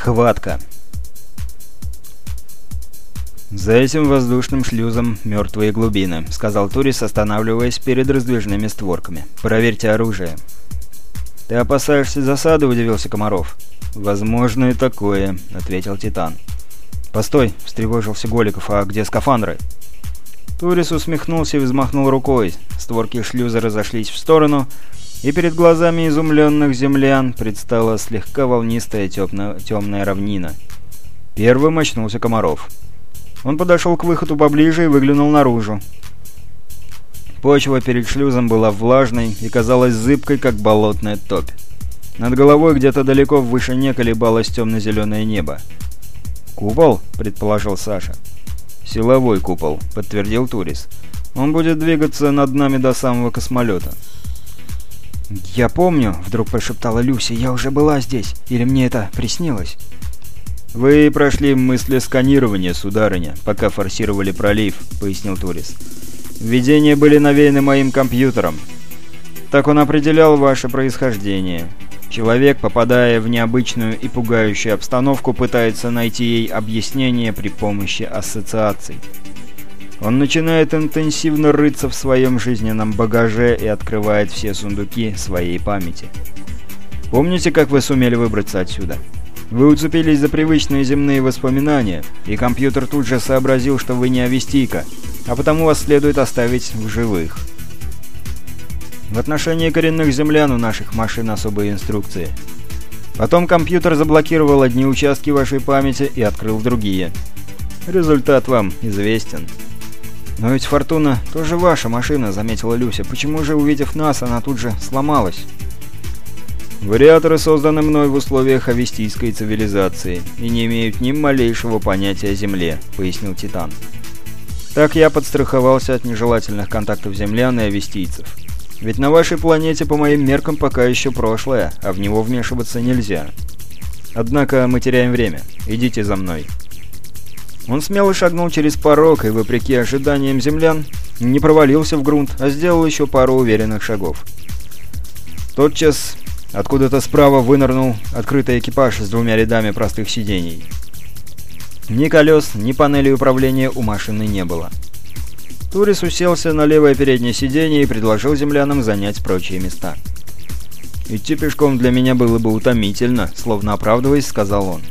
Схватка. «За этим воздушным шлюзом мертвые глубины», — сказал Турис, останавливаясь перед раздвижными створками. «Проверьте оружие». «Ты опасаешься засады?» — удивился Комаров. «Возможно и такое», — ответил Титан. «Постой!» — встревожился Голиков. «А где скафандры?» Турис усмехнулся и взмахнул рукой. Створки шлюза разошлись в сторону, и перед глазами изумленных землян предстала слегка волнистая темная равнина. Первым очнулся Комаров. Он подошел к выходу поближе и выглянул наружу. Почва перед шлюзом была влажной и казалась зыбкой, как болотная топь. Над головой где-то далеко в вышине колебалось темно-зеленое небо. «Купол?» — предположил Саша. «Силовой купол», — подтвердил Турис. «Он будет двигаться над нами до самого космолета». «Я помню», — вдруг прошептала Люся, — «я уже была здесь. Или мне это приснилось?» «Вы прошли мыслесканирование, сударыня, пока форсировали пролив», — пояснил Турис. «Введения были навеяны моим компьютером. Так он определял ваше происхождение. Человек, попадая в необычную и пугающую обстановку, пытается найти ей объяснение при помощи ассоциаций. Он начинает интенсивно рыться в своем жизненном багаже и открывает все сундуки своей памяти. Помните, как вы сумели выбраться отсюда? Вы уцепились за привычные земные воспоминания, и компьютер тут же сообразил, что вы не Авестийка, а потому вас следует оставить в живых. В отношении коренных землян у наших машин особые инструкции. Потом компьютер заблокировал одни участки вашей памяти и открыл другие. Результат вам известен. «Но ведь Фортуна тоже ваша машина», — заметила Люся. «Почему же, увидев нас, она тут же сломалась?» «Вариаторы созданы мной в условиях авестийской цивилизации и не имеют ни малейшего понятия о Земле», — пояснил Титан. «Так я подстраховался от нежелательных контактов землян и авестийцев. Ведь на вашей планете, по моим меркам, пока еще прошлое, а в него вмешиваться нельзя. Однако мы теряем время. Идите за мной». Он смело шагнул через порог и, вопреки ожиданиям землян, не провалился в грунт, а сделал еще пару уверенных шагов. Тотчас откуда-то справа вынырнул открытый экипаж с двумя рядами простых сидений. Ни колес, ни панели управления у машины не было. Турис уселся на левое переднее сиденье и предложил землянам занять прочие места. «Идти пешком для меня было бы утомительно», — словно оправдываясь, сказал он.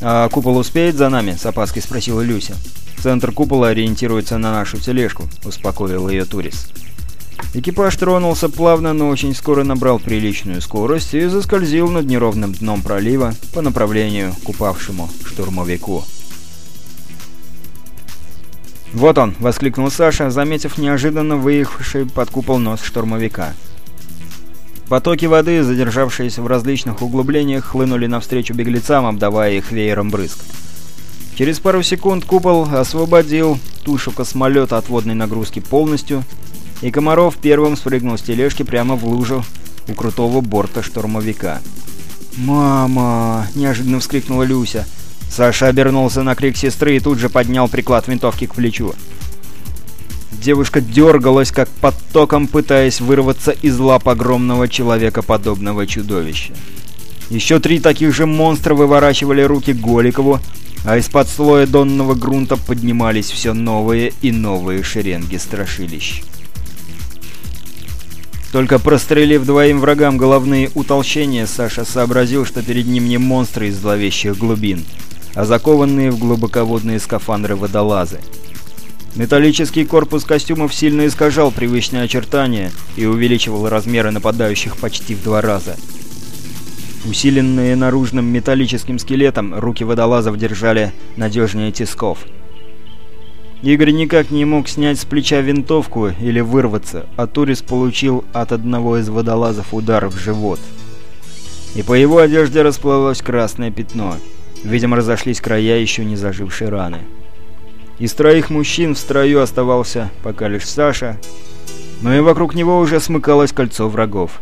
«А купол успеет за нами?» — с опаской спросила Люся. «Центр купола ориентируется на нашу тележку», — успокоил ее Турис. Экипаж тронулся плавно, но очень скоро набрал приличную скорость и заскользил над неровным дном пролива по направлению к упавшему штурмовику. «Вот он!» — воскликнул Саша, заметив неожиданно выехавший под купол нос штурмовика. Потоки воды, задержавшиеся в различных углублениях, хлынули навстречу беглецам, обдавая их веером брызг. Через пару секунд купол освободил тушу космолета от водной нагрузки полностью, и Комаров первым спрыгнул с тележки прямо в лужу у крутого борта штурмовика. «Мама!» – неожиданно вскрикнула Люся – Саша обернулся на крик сестры и тут же поднял приклад винтовки к плечу. Девушка дергалась, как под током, пытаясь вырваться из лап огромного человекоподобного чудовища. Еще три таких же монстра выворачивали руки Голикову, а из-под слоя донного грунта поднимались все новые и новые шеренги страшилищ. Только прострелив двоим врагам головные утолщения, Саша сообразил, что перед ним не монстры из зловещих глубин, а закованные в глубоководные скафандры водолазы. Металлический корпус костюмов сильно искажал привычные очертания и увеличивал размеры нападающих почти в два раза. Усиленные наружным металлическим скелетом, руки водолазов держали надежнее тисков. Игорь никак не мог снять с плеча винтовку или вырваться, а Турис получил от одного из водолазов удар в живот. И по его одежде расплылось красное пятно — Видимо, разошлись края еще не зажившей раны. Из троих мужчин в строю оставался пока лишь Саша, но и вокруг него уже смыкалось кольцо врагов.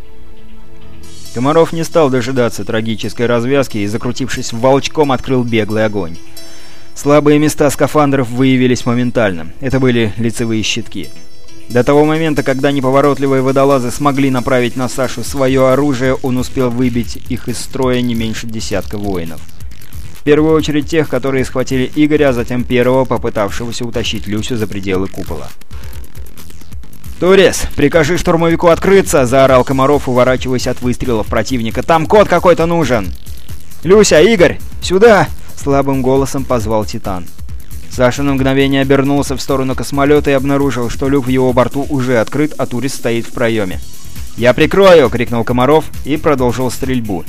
Комаров не стал дожидаться трагической развязки и, закрутившись волчком, открыл беглый огонь. Слабые места скафандров выявились моментально. Это были лицевые щитки. До того момента, когда неповоротливые водолазы смогли направить на Сашу свое оружие, он успел выбить их из строя не меньше десятка воинов. Первую очередь тех, которые схватили Игоря, а затем первого, попытавшегося утащить Люсю за пределы купола. «Турис, прикажи штурмовику открыться!» — заорал Комаров, уворачиваясь от выстрелов противника. «Там код какой-то нужен!» «Люся, Игорь, сюда!» — слабым голосом позвал Титан. Саша на мгновение обернулся в сторону космолета и обнаружил, что люк в его борту уже открыт, а Турис стоит в проеме. «Я прикрою!» — крикнул Комаров и продолжил стрельбу.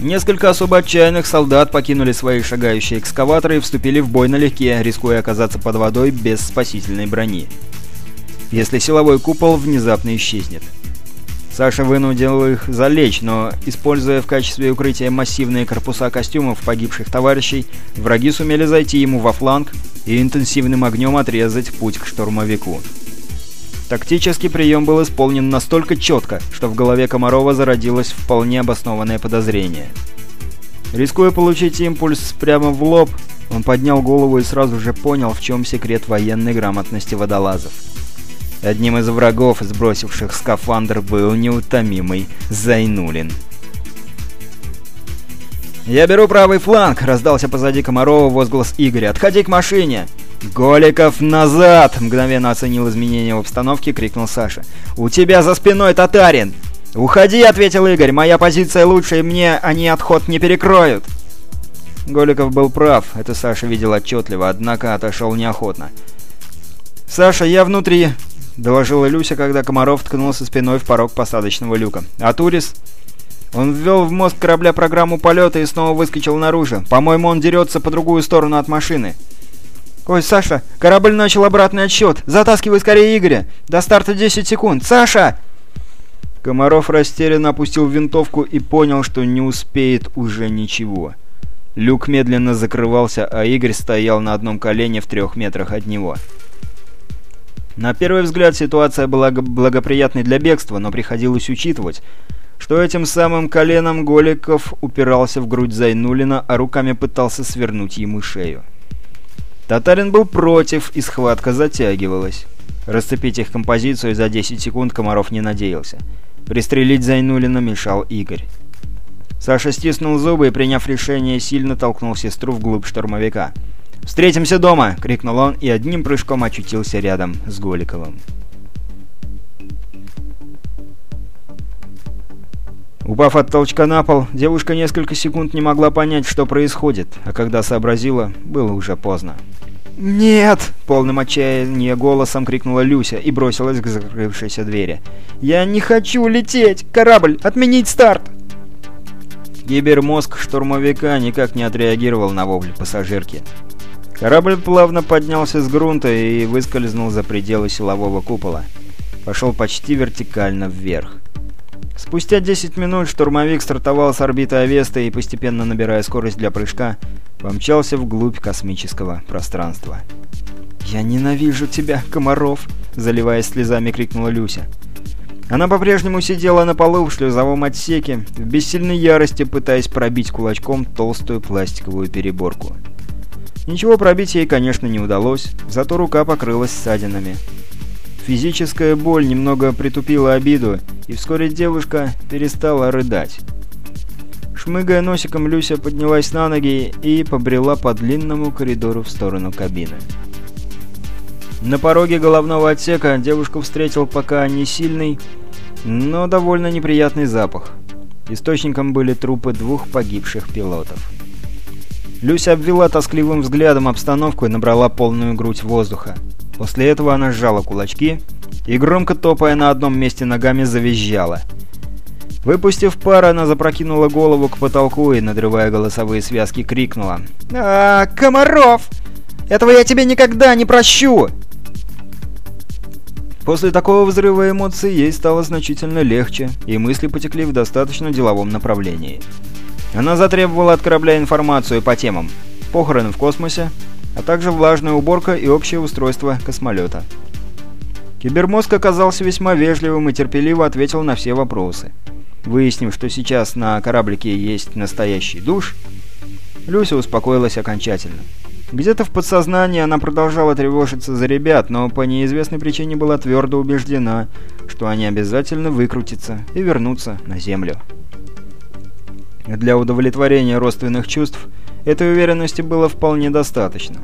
Несколько особо отчаянных солдат покинули свои шагающие экскаваторы и вступили в бой налегке, рискуя оказаться под водой без спасительной брони если силовой купол внезапно исчезнет. Саша вынудил их залечь, но, используя в качестве укрытия массивные корпуса костюмов погибших товарищей, враги сумели зайти ему во фланг и интенсивным огнем отрезать путь к штурмовику. Тактический прием был исполнен настолько четко, что в голове Комарова зародилось вполне обоснованное подозрение. Рискуя получить импульс прямо в лоб, он поднял голову и сразу же понял, в чем секрет военной грамотности водолазов. Одним из врагов, сбросивших скафандр, был неутомимый Зайнулин. «Я беру правый фланг!» — раздался позади Комарова возглас Игоря. «Отходи к машине!» «Голиков назад!» — мгновенно оценил изменения в обстановке, крикнул Саша. «У тебя за спиной татарин!» «Уходи!» — ответил Игорь. «Моя позиция лучше, и мне они отход не перекроют!» Голиков был прав, это Саша видел отчетливо, однако отошел неохотно. «Саша, я внутри!» — доложила Люся, когда Комаров ткнулся спиной в порог посадочного люка. «А Турис?» Он ввел в мозг корабля программу полета и снова выскочил наружу. По-моему, он дерется по другую сторону от машины. «Ой, Саша, корабль начал обратный отсчет. Затаскивай скорее Игоря. До старта 10 секунд. Саша!» Комаров растерянно опустил винтовку и понял, что не успеет уже ничего. Люк медленно закрывался, а Игорь стоял на одном колене в трех метрах от него. На первый взгляд ситуация была благоприятной для бегства, но приходилось учитывать, что этим самым коленом Голиков упирался в грудь Зайнулина, а руками пытался свернуть ему шею. Татарин был против, и схватка затягивалась. Расцепить их композицию за 10 секунд Комаров не надеялся. Пристрелить Зайнулина мешал Игорь. Саша стиснул зубы и, приняв решение, сильно толкнул сестру вглубь штурмовика. «Встретимся дома!» — крикнул он и одним прыжком очутился рядом с Голиковым. Упав от толчка на пол, девушка несколько секунд не могла понять, что происходит, а когда сообразила, было уже поздно. «Нет!» — полным отчаяния голосом крикнула Люся и бросилась к закрывшейся двери. «Я не хочу лететь! Корабль! Отменить старт!» Гибермозг штурмовика никак не отреагировал на вопль пассажирки. Корабль плавно поднялся с грунта и выскользнул за пределы силового купола. Пошел почти вертикально вверх. Спустя 10 минут штурмовик стартовал с орбиты Авеста и, постепенно набирая скорость для прыжка, помчался вглубь космического пространства. «Я ненавижу тебя, Комаров!» — заливаясь слезами, крикнула Люся. Она по-прежнему сидела на полу в шлюзовом отсеке, в бессильной ярости пытаясь пробить кулачком толстую пластиковую переборку. Ничего пробить ей, конечно, не удалось, зато рука покрылась ссадинами. Физическая боль немного притупила обиду, и вскоре девушка перестала рыдать. Шмыгая носиком, Люся поднялась на ноги и побрела по длинному коридору в сторону кабины. На пороге головного отсека девушку встретил пока не сильный, но довольно неприятный запах. Источником были трупы двух погибших пилотов. Люся обвела тоскливым взглядом обстановку и набрала полную грудь воздуха. После этого она сжала кулачки и, громко топая на одном месте ногами, завизжала. Выпустив пар, она запрокинула голову к потолку и, надрывая голосовые связки, крикнула. «А, Комаров! Этого я тебе никогда не прощу!» После такого взрыва эмоций ей стало значительно легче, и мысли потекли в достаточно деловом направлении. Она затребовала от корабля информацию по темам «Похороны в космосе», а также влажная уборка и общее устройство космолета. Кибермозг оказался весьма вежливым и терпеливо ответил на все вопросы. Выяснив, что сейчас на кораблике есть настоящий душ, Люся успокоилась окончательно. Где-то в подсознании она продолжала тревожиться за ребят, но по неизвестной причине была твердо убеждена, что они обязательно выкрутятся и вернутся на Землю. Для удовлетворения родственных чувств этой уверенности было вполне достаточно.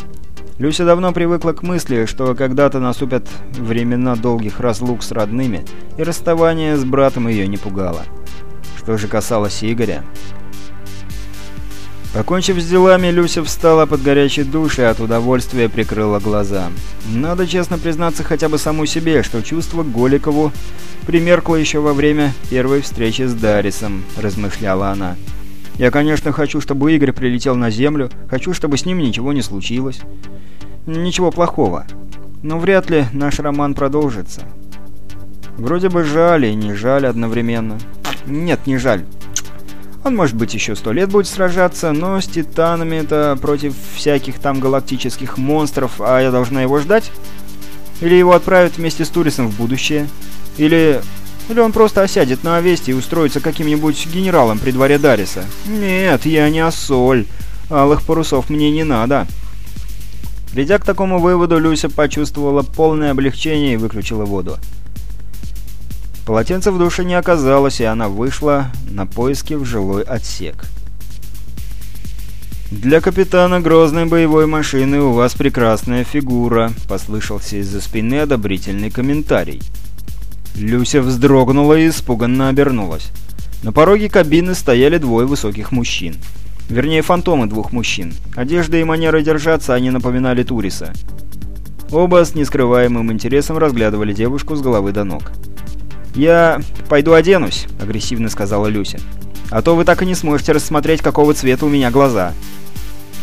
Люся давно привыкла к мысли, что когда-то наступят времена долгих разлук с родными, и расставание с братом ее не пугало. Что же касалось Игоря... Покончив с делами, Люся встала под горячий душ и от удовольствия прикрыла глаза. Надо честно признаться хотя бы саму себе, что чувство к Голикову примеркло еще во время первой встречи с Дарисом, размышляла она. Я, конечно, хочу, чтобы Игорь прилетел на Землю, хочу, чтобы с ним ничего не случилось. Ничего плохого. Но вряд ли наш роман продолжится. Вроде бы жаль и не жаль одновременно. Нет, не жаль. Он, может быть, еще сто лет будет сражаться, но с титанами это против всяких там галактических монстров, а я должна его ждать? Или его отправят вместе с Турисом в будущее? Или... Или он просто осядет на Овесте и устроится каким-нибудь генералом при дворе Дариса? Нет, я не осоль. Алых парусов мне не надо. Придя к такому выводу, Люся почувствовала полное облегчение и выключила воду. Полотенца в душе не оказалось, и она вышла на поиски в жилой отсек. «Для капитана грозной боевой машины у вас прекрасная фигура», — послышался из-за спины одобрительный комментарий. Люся вздрогнула и испуганно обернулась. На пороге кабины стояли двое высоких мужчин. Вернее, фантомы двух мужчин. Одежда и манера держаться они напоминали Туриса. Оба с нескрываемым интересом разглядывали девушку с головы до ног. «Я пойду оденусь», — агрессивно сказала Люся. «А то вы так и не сможете рассмотреть, какого цвета у меня глаза».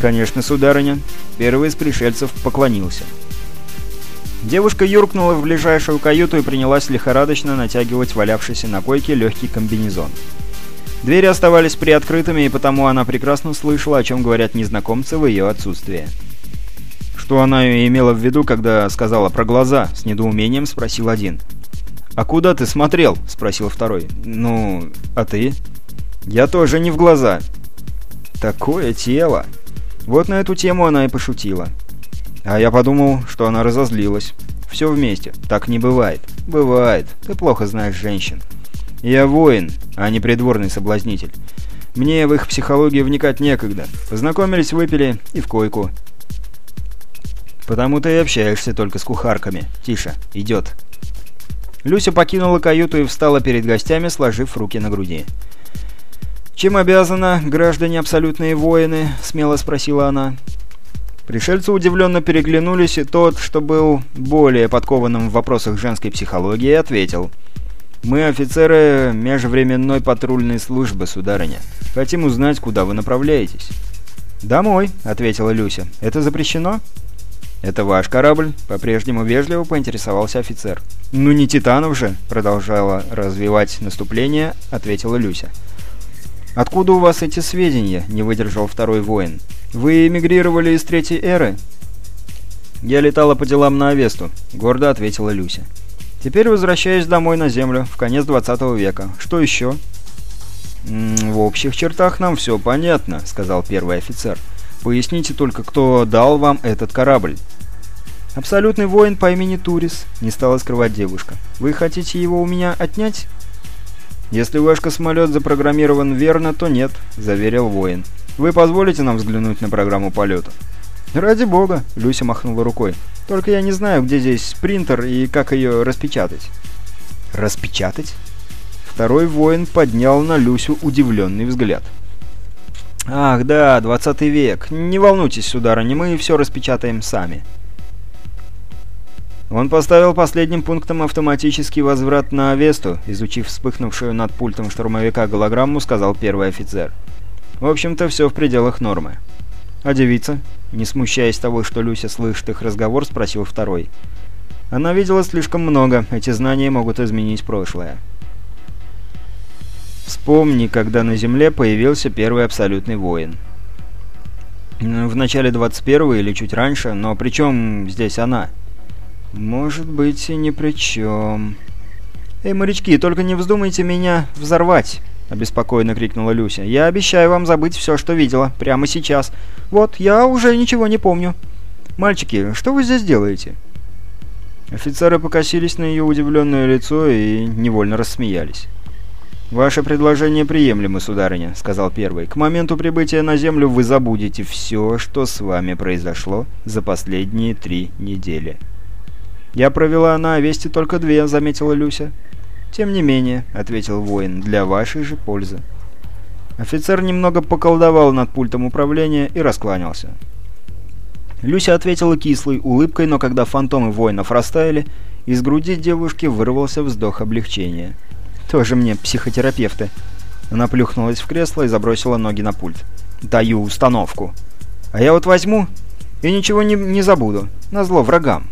«Конечно, сударыня». Первый из пришельцев поклонился. Девушка юркнула в ближайшую каюту и принялась лихорадочно натягивать валявшийся на койке легкий комбинезон. Двери оставались приоткрытыми, и потому она прекрасно слышала, о чем говорят незнакомцы в ее отсутствие. Что она имела в виду, когда сказала про глаза, с недоумением спросил один. «А куда ты смотрел?» — спросил второй. «Ну, а ты?» «Я тоже не в глаза». «Такое тело!» Вот на эту тему она и пошутила. А я подумал, что она разозлилась. Все вместе. Так не бывает. Бывает. Ты плохо знаешь женщин. Я воин, а не придворный соблазнитель. Мне в их психологию вникать некогда. Познакомились, выпили и в койку. Потому ты и общаешься только с кухарками. Тише, идет. Люся покинула каюту и встала перед гостями, сложив руки на груди. «Чем обязана, граждане абсолютные воины?» — смело спросила она. Пришельцы удивленно переглянулись, и тот, что был более подкованным в вопросах женской психологии, ответил. «Мы офицеры межвременной патрульной службы, сударыня. Хотим узнать, куда вы направляетесь». «Домой», — ответила Люся. «Это запрещено?» «Это ваш корабль?» — по-прежнему вежливо поинтересовался офицер. «Ну не Титанов же!» — продолжала развивать наступление, ответила Люся. «Откуда у вас эти сведения?» — не выдержал второй воин. «Вы эмигрировали из Третьей Эры?» «Я летала по делам на Авесту», — гордо ответила Люся. «Теперь возвращаюсь домой на Землю, в конец 20 века. Что еще?» «М -м, «В общих чертах нам все понятно», — сказал первый офицер. «Поясните только, кто дал вам этот корабль?» «Абсолютный воин по имени Турис», — не стала скрывать девушка. «Вы хотите его у меня отнять?» «Если ваш космолет запрограммирован верно, то нет», — заверил воин. «Вы позволите нам взглянуть на программу полета?» «Ради бога», — Люся махнула рукой. «Только я не знаю, где здесь принтер и как ее распечатать». «Распечатать?» Второй воин поднял на Люсю удивленный взгляд. «Ах, да, двадцатый век. Не волнуйтесь, сударыня, мы все распечатаем сами». Он поставил последним пунктом автоматический возврат на Авесту, изучив вспыхнувшую над пультом штурмовика голограмму, сказал первый офицер. В общем-то, все в пределах нормы. А девица, не смущаясь того, что Люся слышит их разговор, спросил второй. Она видела слишком много, эти знания могут изменить прошлое. Вспомни, когда на Земле появился первый абсолютный воин. В начале 21 или чуть раньше, но при чем здесь она? «Может быть, и ни при чем». «Эй, морячки, только не вздумайте меня взорвать!» — обеспокоенно крикнула Люся. «Я обещаю вам забыть все, что видела, прямо сейчас. Вот, я уже ничего не помню. Мальчики, что вы здесь делаете?» Офицеры покосились на ее удивленное лицо и невольно рассмеялись. «Ваше предложение приемлемо, сударыня», — сказал первый. «К моменту прибытия на Землю вы забудете все, что с вами произошло за последние три недели». «Я провела на Овесте только две», — заметила Люся. «Тем не менее», — ответил воин, — «для вашей же пользы». Офицер немного поколдовал над пультом управления и раскланялся. Люся ответила кислой улыбкой, но когда фантомы воинов растаяли, из груди девушки вырвался вздох облегчения. «Тоже мне психотерапевты». Она плюхнулась в кресло и забросила ноги на пульт. «Даю установку. А я вот возьму и ничего не, не забуду. Назло врагам».